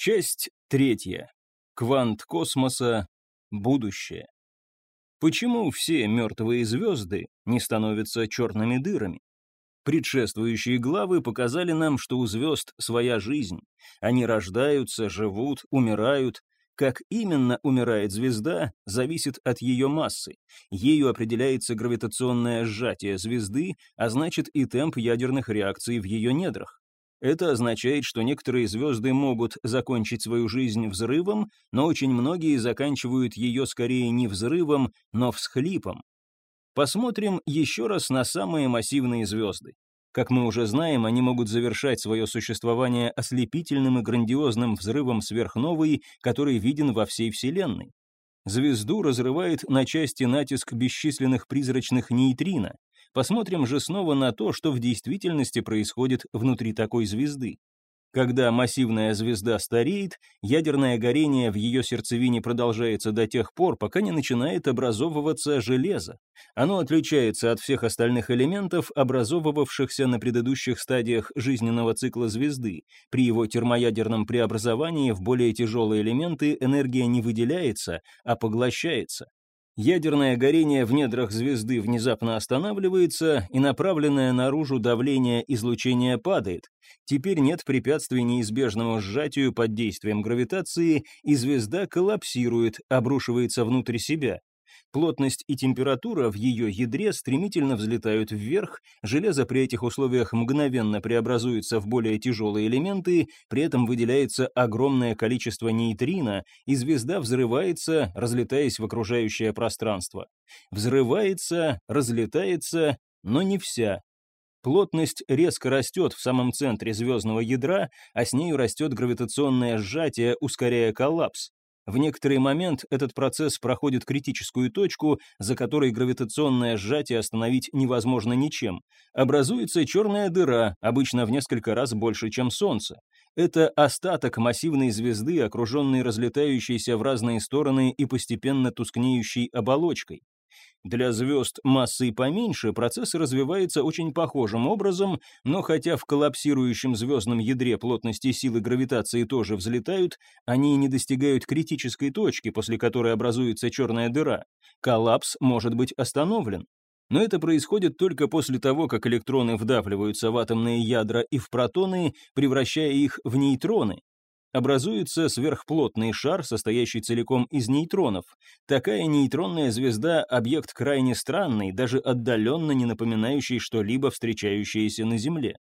Часть третья. Квант космоса. Будущее. Почему все мертвые звезды не становятся черными дырами? Предшествующие главы показали нам, что у звезд своя жизнь. Они рождаются, живут, умирают. Как именно умирает звезда, зависит от ее массы. Ею определяется гравитационное сжатие звезды, а значит и темп ядерных реакций в ее недрах. Это означает, что некоторые звезды могут закончить свою жизнь взрывом, но очень многие заканчивают ее скорее не взрывом, но всхлипом. Посмотрим еще раз на самые массивные звезды. Как мы уже знаем, они могут завершать свое существование ослепительным и грандиозным взрывом сверхновой, который виден во всей Вселенной. Звезду разрывает на части натиск бесчисленных призрачных нейтрино. Посмотрим же снова на то, что в действительности происходит внутри такой звезды. Когда массивная звезда стареет, ядерное горение в ее сердцевине продолжается до тех пор, пока не начинает образовываться железо. Оно отличается от всех остальных элементов, образовывавшихся на предыдущих стадиях жизненного цикла звезды. При его термоядерном преобразовании в более тяжелые элементы энергия не выделяется, а поглощается. Ядерное горение в недрах звезды внезапно останавливается, и направленное наружу давление излучения падает. Теперь нет препятствий неизбежному сжатию под действием гравитации, и звезда коллапсирует, обрушивается внутрь себя. Плотность и температура в ее ядре стремительно взлетают вверх, железо при этих условиях мгновенно преобразуется в более тяжелые элементы, при этом выделяется огромное количество нейтрино, и звезда взрывается, разлетаясь в окружающее пространство. Взрывается, разлетается, но не вся. Плотность резко растет в самом центре звездного ядра, а с нею растет гравитационное сжатие, ускоряя коллапс. В некоторый момент этот процесс проходит критическую точку, за которой гравитационное сжатие остановить невозможно ничем. Образуется черная дыра, обычно в несколько раз больше, чем Солнце. Это остаток массивной звезды, окруженной разлетающейся в разные стороны и постепенно тускнеющей оболочкой. Для звезд массой поменьше процесс развивается очень похожим образом, но хотя в коллапсирующем звездном ядре плотности силы гравитации тоже взлетают, они не достигают критической точки, после которой образуется черная дыра. Коллапс может быть остановлен. Но это происходит только после того, как электроны вдавливаются в атомные ядра и в протоны, превращая их в нейтроны, образуется сверхплотный шар, состоящий целиком из нейтронов. Такая нейтронная звезда – объект крайне странный, даже отдаленно не напоминающий что-либо встречающееся на Земле.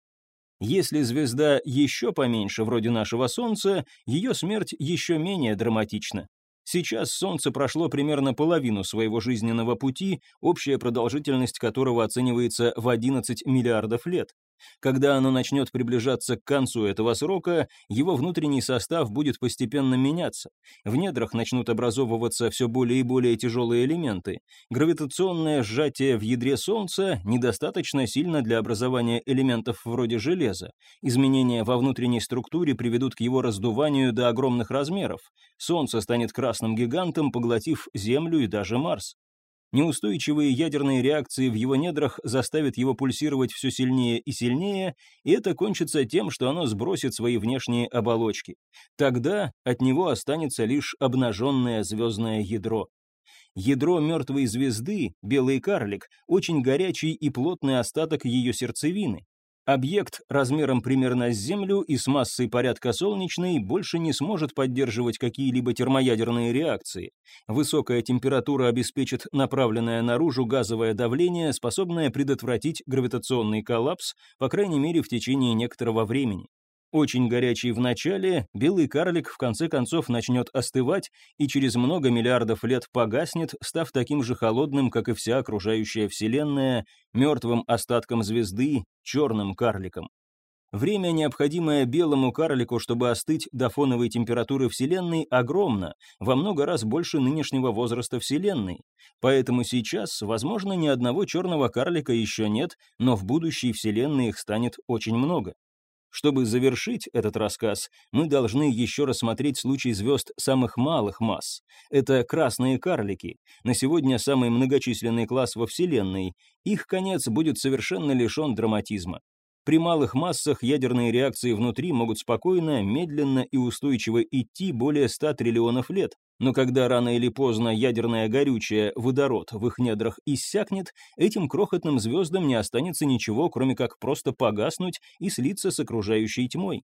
Если звезда еще поменьше, вроде нашего Солнца, ее смерть еще менее драматична. Сейчас Солнце прошло примерно половину своего жизненного пути, общая продолжительность которого оценивается в 11 миллиардов лет. Когда оно начнет приближаться к концу этого срока, его внутренний состав будет постепенно меняться. В недрах начнут образовываться все более и более тяжелые элементы. Гравитационное сжатие в ядре Солнца недостаточно сильно для образования элементов вроде железа. Изменения во внутренней структуре приведут к его раздуванию до огромных размеров. Солнце станет красным гигантом, поглотив Землю и даже Марс. Неустойчивые ядерные реакции в его недрах заставят его пульсировать все сильнее и сильнее, и это кончится тем, что оно сбросит свои внешние оболочки. Тогда от него останется лишь обнаженное звездное ядро. Ядро мертвой звезды, белый карлик, очень горячий и плотный остаток ее сердцевины. Объект размером примерно с Землю и с массой порядка солнечной больше не сможет поддерживать какие-либо термоядерные реакции. Высокая температура обеспечит направленное наружу газовое давление, способное предотвратить гравитационный коллапс, по крайней мере в течение некоторого времени. Очень горячий в начале, белый карлик в конце концов начнет остывать и через много миллиардов лет погаснет, став таким же холодным, как и вся окружающая Вселенная, мертвым остатком звезды, черным карликом. Время, необходимое белому карлику, чтобы остыть до фоновой температуры Вселенной, огромно, во много раз больше нынешнего возраста Вселенной. Поэтому сейчас, возможно, ни одного черного карлика еще нет, но в будущей Вселенной их станет очень много. Чтобы завершить этот рассказ, мы должны еще рассмотреть случай звезд самых малых масс. Это красные карлики, на сегодня самый многочисленный класс во Вселенной. Их конец будет совершенно лишен драматизма. При малых массах ядерные реакции внутри могут спокойно, медленно и устойчиво идти более 100 триллионов лет. Но когда рано или поздно ядерное горючее, водород, в их недрах иссякнет, этим крохотным звездам не останется ничего, кроме как просто погаснуть и слиться с окружающей тьмой.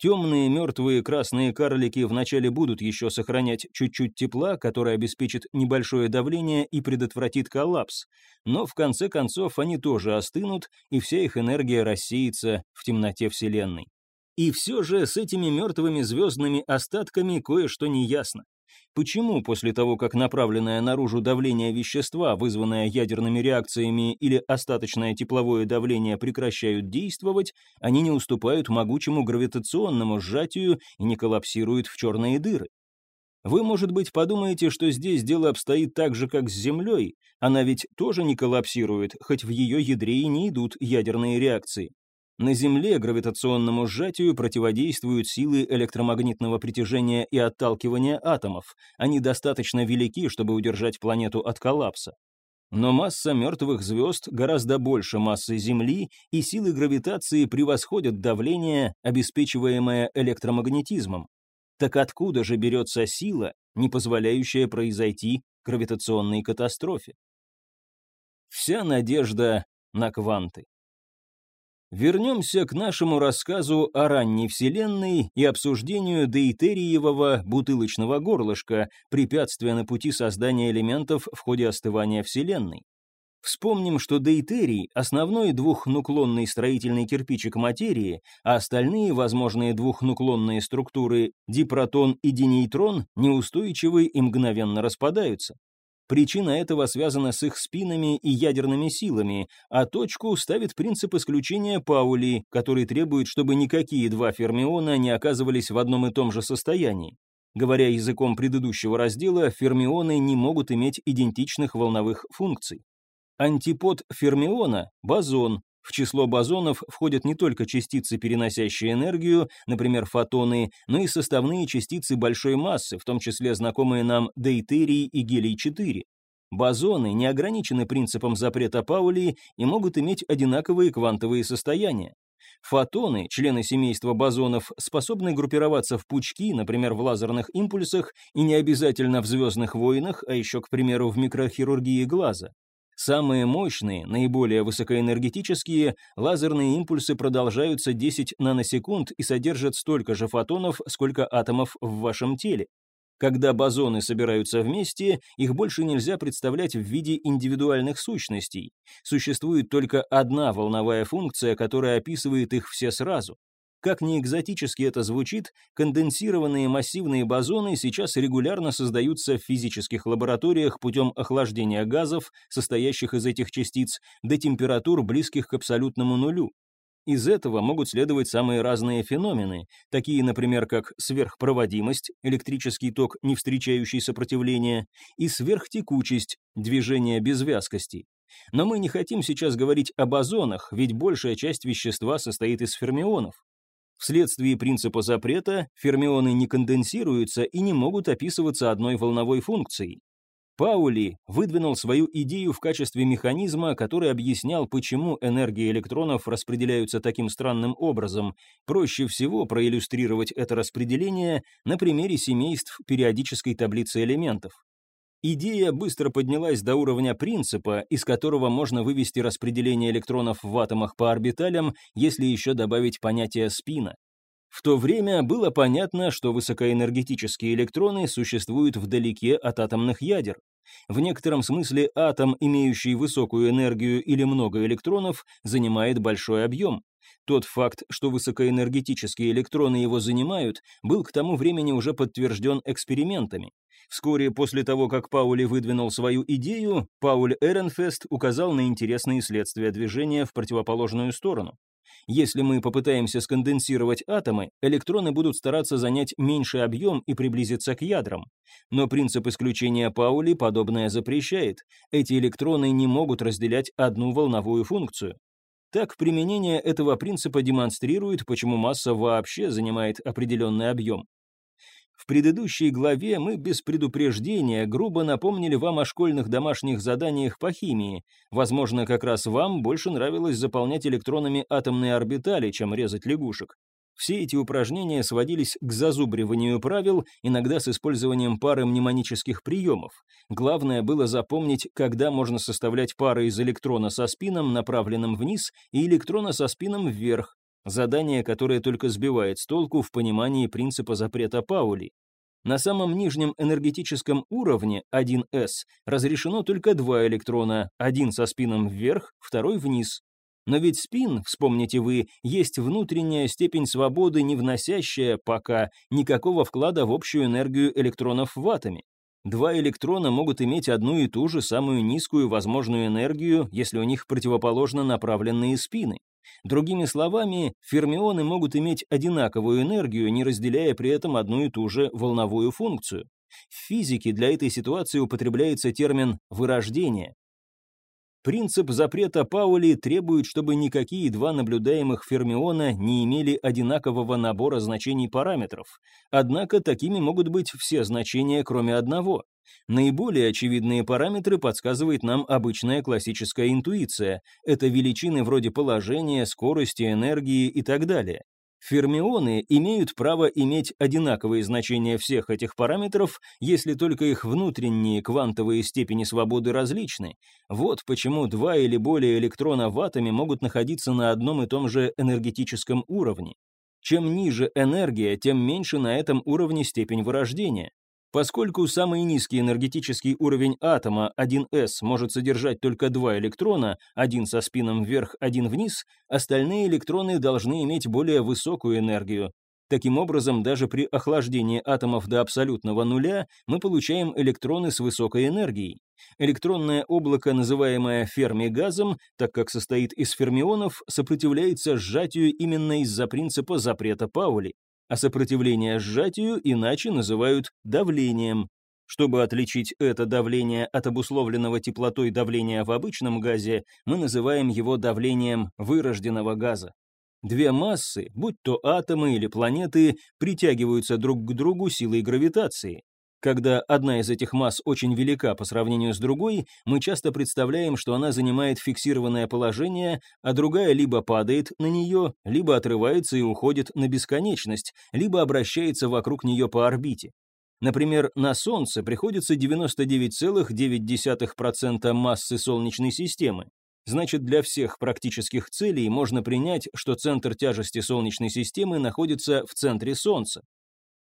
Темные мертвые красные карлики вначале будут еще сохранять чуть-чуть тепла, которое обеспечит небольшое давление и предотвратит коллапс, но в конце концов они тоже остынут, и вся их энергия рассеется в темноте Вселенной. И все же с этими мертвыми звездными остатками кое-что неясно. Почему после того, как направленное наружу давление вещества, вызванное ядерными реакциями или остаточное тепловое давление прекращают действовать, они не уступают могучему гравитационному сжатию и не коллапсируют в черные дыры? Вы, может быть, подумаете, что здесь дело обстоит так же, как с Землей, она ведь тоже не коллапсирует, хоть в ее ядре и не идут ядерные реакции. На Земле гравитационному сжатию противодействуют силы электромагнитного притяжения и отталкивания атомов. Они достаточно велики, чтобы удержать планету от коллапса. Но масса мертвых звезд гораздо больше массы Земли, и силы гравитации превосходят давление, обеспечиваемое электромагнетизмом. Так откуда же берется сила, не позволяющая произойти гравитационной катастрофе? Вся надежда на кванты. Вернемся к нашему рассказу о ранней Вселенной и обсуждению дейтериевого бутылочного горлышка, препятствия на пути создания элементов в ходе остывания Вселенной. Вспомним, что дейтерий – основной двухнуклонный строительный кирпичик материи, а остальные возможные двухнуклонные структуры – дипротон и динейтрон – неустойчивы и мгновенно распадаются. Причина этого связана с их спинами и ядерными силами, а точку ставит принцип исключения Паули, который требует, чтобы никакие два фермиона не оказывались в одном и том же состоянии. Говоря языком предыдущего раздела, фермионы не могут иметь идентичных волновых функций. Антипод фермиона – бозон, в число бозонов входят не только частицы, переносящие энергию, например, фотоны, но и составные частицы большой массы, в том числе знакомые нам дейтерий и гелий-4. Бозоны не ограничены принципом запрета Паули и могут иметь одинаковые квантовые состояния. Фотоны, члены семейства бозонов, способны группироваться в пучки, например, в лазерных импульсах, и не обязательно в звездных войнах, а еще, к примеру, в микрохирургии глаза. Самые мощные, наиболее высокоэнергетические, лазерные импульсы продолжаются 10 наносекунд и содержат столько же фотонов, сколько атомов в вашем теле. Когда бозоны собираются вместе, их больше нельзя представлять в виде индивидуальных сущностей. Существует только одна волновая функция, которая описывает их все сразу. Как ни экзотически это звучит, конденсированные массивные бозоны сейчас регулярно создаются в физических лабораториях путем охлаждения газов, состоящих из этих частиц, до температур, близких к абсолютному нулю. Из этого могут следовать самые разные феномены, такие, например, как сверхпроводимость, электрический ток, не встречающий сопротивления, и сверхтекучесть, движение без вязкости. Но мы не хотим сейчас говорить о бозонах, ведь большая часть вещества состоит из фермионов. Вследствие принципа запрета фермионы не конденсируются и не могут описываться одной волновой функцией. Паули выдвинул свою идею в качестве механизма, который объяснял, почему энергии электронов распределяются таким странным образом. Проще всего проиллюстрировать это распределение на примере семейств периодической таблицы элементов. Идея быстро поднялась до уровня принципа, из которого можно вывести распределение электронов в атомах по орбиталям, если еще добавить понятие спина. В то время было понятно, что высокоэнергетические электроны существуют вдалеке от атомных ядер. В некотором смысле атом, имеющий высокую энергию или много электронов, занимает большой объем. Тот факт, что высокоэнергетические электроны его занимают, был к тому времени уже подтвержден экспериментами. Вскоре после того, как Паули выдвинул свою идею, Пауль Эренфест указал на интересные следствия движения в противоположную сторону. Если мы попытаемся сконденсировать атомы, электроны будут стараться занять меньший объем и приблизиться к ядрам. Но принцип исключения Паули подобное запрещает. Эти электроны не могут разделять одну волновую функцию. Так, применение этого принципа демонстрирует, почему масса вообще занимает определенный объем. В предыдущей главе мы без предупреждения грубо напомнили вам о школьных домашних заданиях по химии. Возможно, как раз вам больше нравилось заполнять электронами атомные орбитали, чем резать лягушек. Все эти упражнения сводились к зазубриванию правил, иногда с использованием пары мнемонических приемов. Главное было запомнить, когда можно составлять пары из электрона со спином, направленным вниз, и электрона со спином вверх, Задание, которое только сбивает с толку в понимании принципа запрета Паули. На самом нижнем энергетическом уровне 1s разрешено только два электрона, один со спином вверх, второй вниз. Но ведь спин, вспомните вы, есть внутренняя степень свободы, не вносящая пока никакого вклада в общую энергию электронов в атоме. Два электрона могут иметь одну и ту же самую низкую возможную энергию, если у них противоположно направленные спины. Другими словами, фермионы могут иметь одинаковую энергию, не разделяя при этом одну и ту же волновую функцию. В физике для этой ситуации употребляется термин «вырождение». Принцип запрета Паули требует, чтобы никакие два наблюдаемых фермиона не имели одинакового набора значений параметров. Однако такими могут быть все значения, кроме одного. Наиболее очевидные параметры подсказывает нам обычная классическая интуиция. Это величины вроде положения, скорости, энергии и так далее. Фермионы имеют право иметь одинаковые значения всех этих параметров, если только их внутренние квантовые степени свободы различны. Вот почему два или более электрона в атоме могут находиться на одном и том же энергетическом уровне. Чем ниже энергия, тем меньше на этом уровне степень вырождения. Поскольку самый низкий энергетический уровень атома 1s может содержать только два электрона, один со спином вверх, один вниз, остальные электроны должны иметь более высокую энергию. Таким образом, даже при охлаждении атомов до абсолютного нуля мы получаем электроны с высокой энергией. Электронное облако, называемое ферми-газом, так как состоит из фермионов, сопротивляется сжатию именно из-за принципа запрета Паули а сопротивление сжатию иначе называют давлением. Чтобы отличить это давление от обусловленного теплотой давления в обычном газе, мы называем его давлением вырожденного газа. Две массы, будь то атомы или планеты, притягиваются друг к другу силой гравитации. Когда одна из этих масс очень велика по сравнению с другой, мы часто представляем, что она занимает фиксированное положение, а другая либо падает на нее, либо отрывается и уходит на бесконечность, либо обращается вокруг нее по орбите. Например, на Солнце приходится 99,9% массы Солнечной системы. Значит, для всех практических целей можно принять, что центр тяжести Солнечной системы находится в центре Солнца.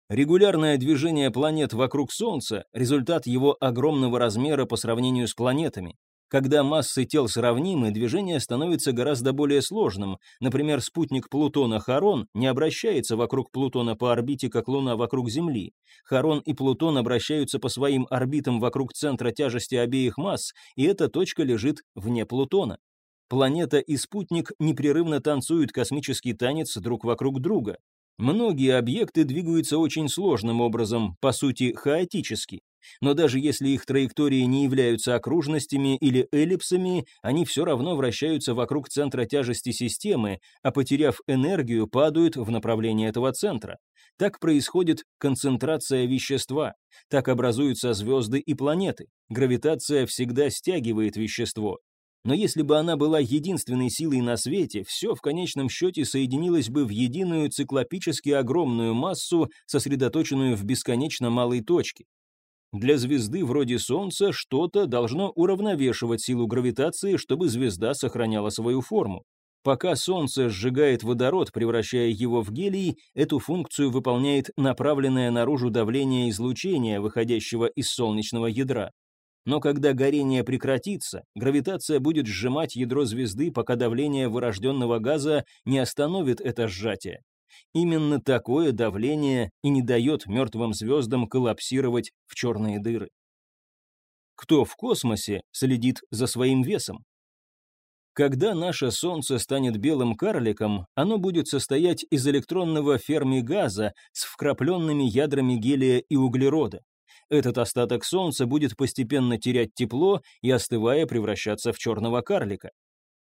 Регулярное движение планет вокруг Солнца – результат его огромного размера по сравнению с планетами. Когда массы тел сравнимы, движение становится гораздо более сложным. Например, спутник Плутона Харон не обращается вокруг Плутона по орбите, как Луна вокруг Земли. Харон и Плутон обращаются по своим орбитам вокруг центра тяжести обеих масс, и эта точка лежит вне Плутона. Планета и спутник непрерывно танцуют космический танец друг вокруг друга. Многие объекты двигаются очень сложным образом, по сути хаотически. Но даже если их траектории не являются окружностями или эллипсами, они все равно вращаются вокруг центра тяжести системы, а потеряв энергию, падают в направлении этого центра. Так происходит концентрация вещества, так образуются звезды и планеты. Гравитация всегда стягивает вещество. Но если бы она была единственной силой на свете, все в конечном счете соединилось бы в единую циклопически огромную массу, сосредоточенную в бесконечно малой точке. Для звезды вроде Солнца что-то должно уравновешивать силу гравитации, чтобы звезда сохраняла свою форму. Пока Солнце сжигает водород, превращая его в гелий, эту функцию выполняет направленное наружу давление излучения, выходящего из солнечного ядра. Но когда горение прекратится, гравитация будет сжимать ядро звезды, пока давление вырожденного газа не остановит это сжатие. Именно такое давление и не дает мертвым звездам коллапсировать в черные дыры. Кто в космосе следит за своим весом? Когда наше Солнце станет белым карликом, оно будет состоять из электронного ферми газа с вкрапленными ядрами гелия и углерода. Этот остаток Солнца будет постепенно терять тепло и, остывая, превращаться в черного карлика.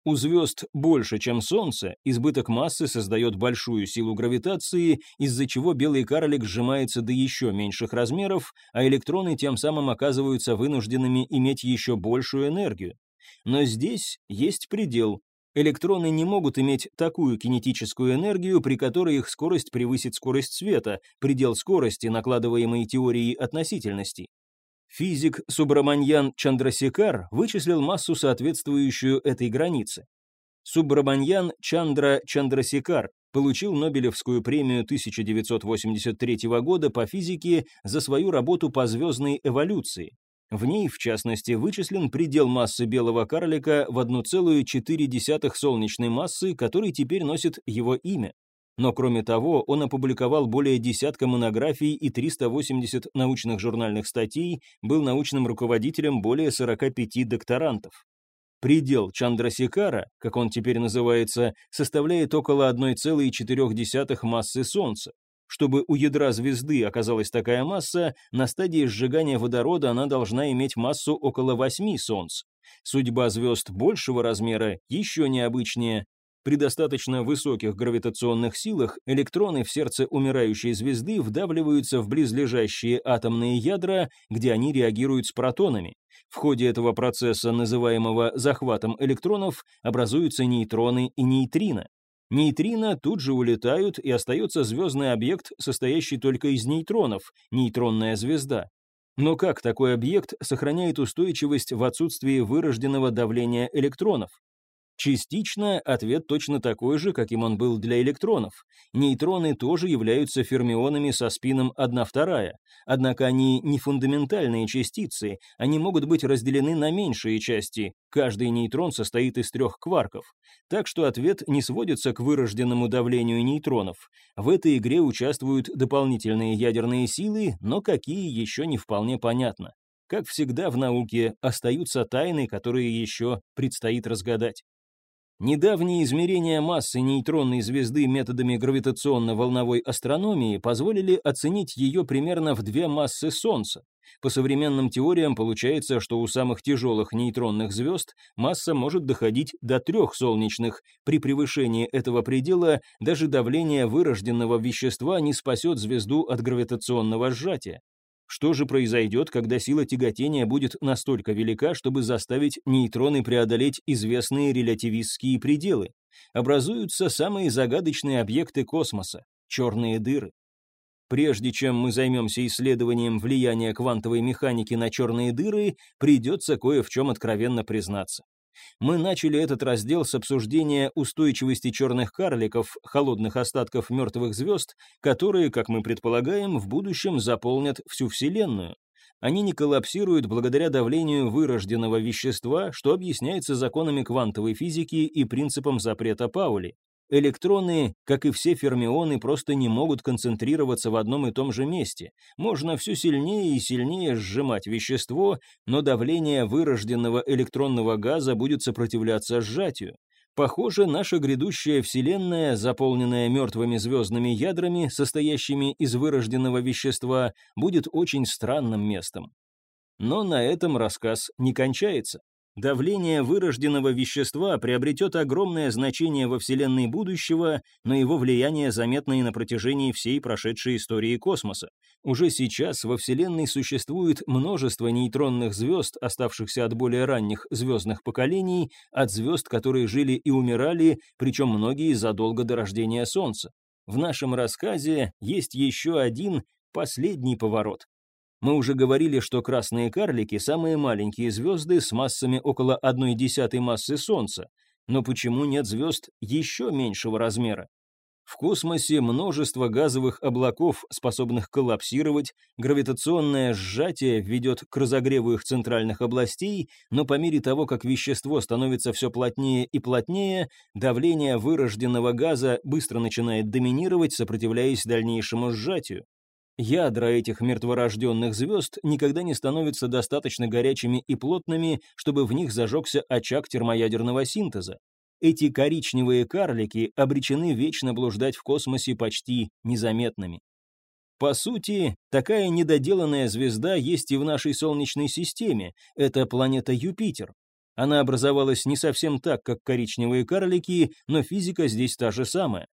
У звезд больше, чем Солнце, избыток массы создает большую силу гравитации, из-за чего белый карлик сжимается до еще меньших размеров, а электроны тем самым оказываются вынужденными иметь еще большую энергию. Но здесь есть предел. Электроны не могут иметь такую кинетическую энергию, при которой их скорость превысит скорость света, предел скорости, накладываемой теорией относительности. Физик Субраманьян Чандрасекар вычислил массу, соответствующую этой границе. Субраманьян Чандра Чандрасекар получил Нобелевскую премию 1983 года по физике за свою работу по звездной эволюции. В ней, в частности, вычислен предел массы белого карлика в 1,4 солнечной массы, который теперь носит его имя. Но кроме того, он опубликовал более десятка монографий и 380 научных журнальных статей, был научным руководителем более 45 докторантов. Предел Чандрасикара, как он теперь называется, составляет около 1,4 массы Солнца. Чтобы у ядра звезды оказалась такая масса, на стадии сжигания водорода она должна иметь массу около 8 Солнц. Судьба звезд большего размера еще необычнее. При достаточно высоких гравитационных силах электроны в сердце умирающей звезды вдавливаются в близлежащие атомные ядра, где они реагируют с протонами. В ходе этого процесса, называемого захватом электронов, образуются нейтроны и нейтрино. Нейтрино тут же улетают, и остается звездный объект, состоящий только из нейтронов, нейтронная звезда. Но как такой объект сохраняет устойчивость в отсутствии вырожденного давления электронов? Частично ответ точно такой же, каким он был для электронов. Нейтроны тоже являются фермионами со спином 1-2, однако они не фундаментальные частицы, они могут быть разделены на меньшие части, каждый нейтрон состоит из трех кварков. Так что ответ не сводится к вырожденному давлению нейтронов. В этой игре участвуют дополнительные ядерные силы, но какие еще не вполне понятно. Как всегда в науке, остаются тайны, которые еще предстоит разгадать. Недавние измерения массы нейтронной звезды методами гравитационно-волновой астрономии позволили оценить ее примерно в две массы Солнца. По современным теориям получается, что у самых тяжелых нейтронных звезд масса может доходить до трех солнечных. При превышении этого предела даже давление вырожденного вещества не спасет звезду от гравитационного сжатия. Что же произойдет, когда сила тяготения будет настолько велика, чтобы заставить нейтроны преодолеть известные релятивистские пределы? Образуются самые загадочные объекты космоса – черные дыры. Прежде чем мы займемся исследованием влияния квантовой механики на черные дыры, придется кое в чем откровенно признаться. Мы начали этот раздел с обсуждения устойчивости черных карликов, холодных остатков мертвых звезд, которые, как мы предполагаем, в будущем заполнят всю Вселенную. Они не коллапсируют благодаря давлению вырожденного вещества, что объясняется законами квантовой физики и принципом запрета Паули. Электроны, как и все фермионы, просто не могут концентрироваться в одном и том же месте. Можно все сильнее и сильнее сжимать вещество, но давление вырожденного электронного газа будет сопротивляться сжатию. Похоже, наша грядущая Вселенная, заполненная мертвыми звездными ядрами, состоящими из вырожденного вещества, будет очень странным местом. Но на этом рассказ не кончается. Давление вырожденного вещества приобретет огромное значение во Вселенной будущего, но его влияние заметно и на протяжении всей прошедшей истории космоса. Уже сейчас во Вселенной существует множество нейтронных звезд, оставшихся от более ранних звездных поколений, от звезд, которые жили и умирали, причем многие задолго до рождения Солнца. В нашем рассказе есть еще один, последний поворот. Мы уже говорили, что красные карлики – самые маленькие звезды с массами около 1,1 массы Солнца. Но почему нет звезд еще меньшего размера? В космосе множество газовых облаков, способных коллапсировать, гравитационное сжатие ведет к разогреву их центральных областей, но по мере того, как вещество становится все плотнее и плотнее, давление вырожденного газа быстро начинает доминировать, сопротивляясь дальнейшему сжатию. Ядра этих мертворожденных звезд никогда не становятся достаточно горячими и плотными, чтобы в них зажегся очаг термоядерного синтеза. Эти коричневые карлики обречены вечно блуждать в космосе почти незаметными. По сути, такая недоделанная звезда есть и в нашей Солнечной системе, это планета Юпитер. Она образовалась не совсем так, как коричневые карлики, но физика здесь та же самая.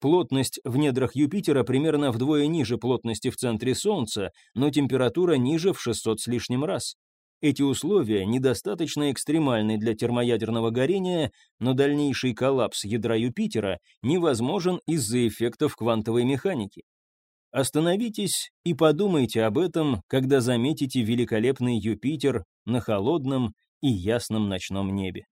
Плотность в недрах Юпитера примерно вдвое ниже плотности в центре Солнца, но температура ниже в 600 с лишним раз. Эти условия недостаточно экстремальны для термоядерного горения, но дальнейший коллапс ядра Юпитера невозможен из-за эффектов квантовой механики. Остановитесь и подумайте об этом, когда заметите великолепный Юпитер на холодном и ясном ночном небе.